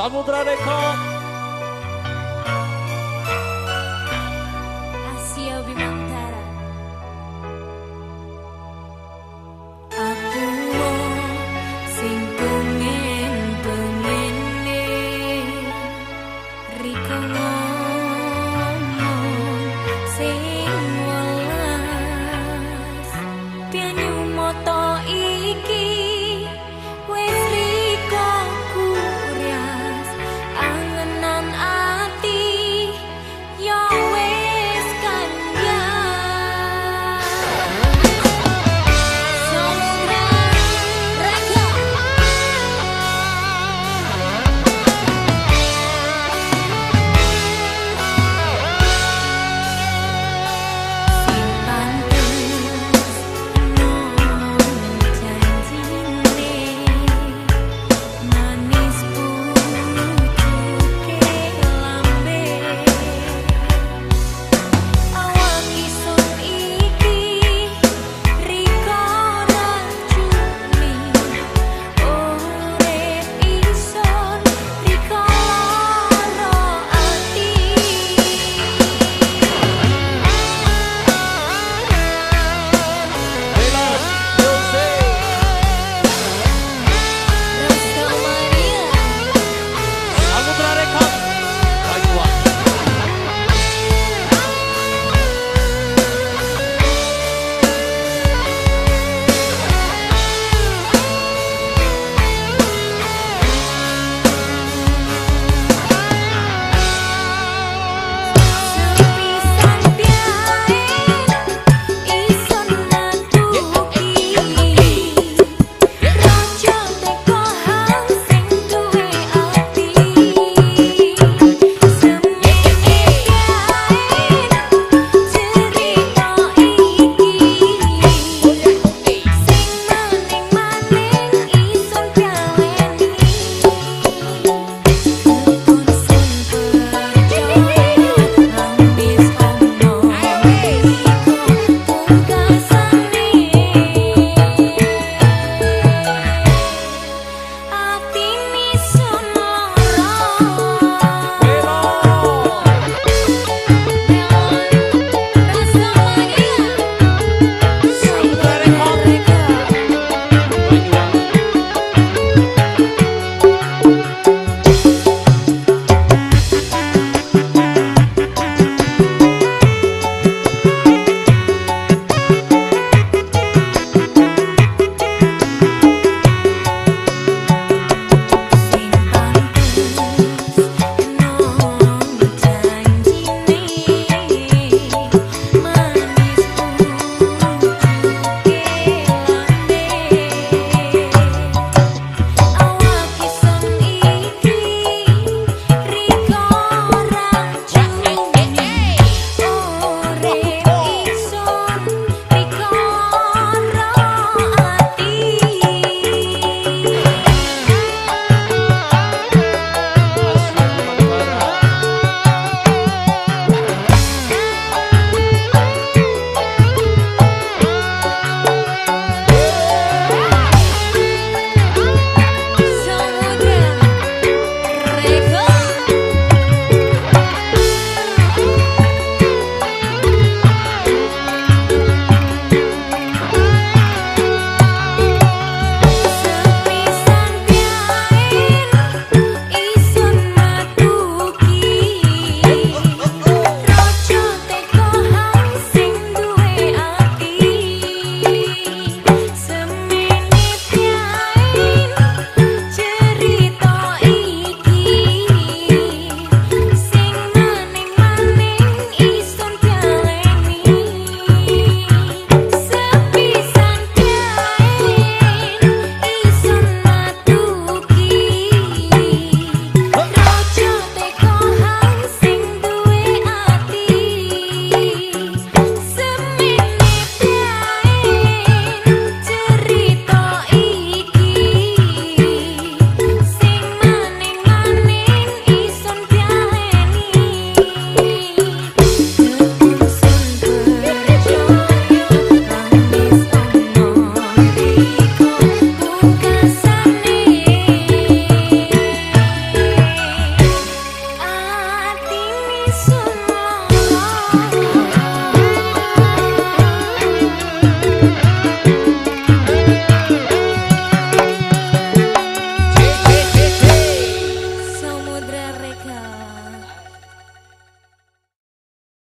samo daleko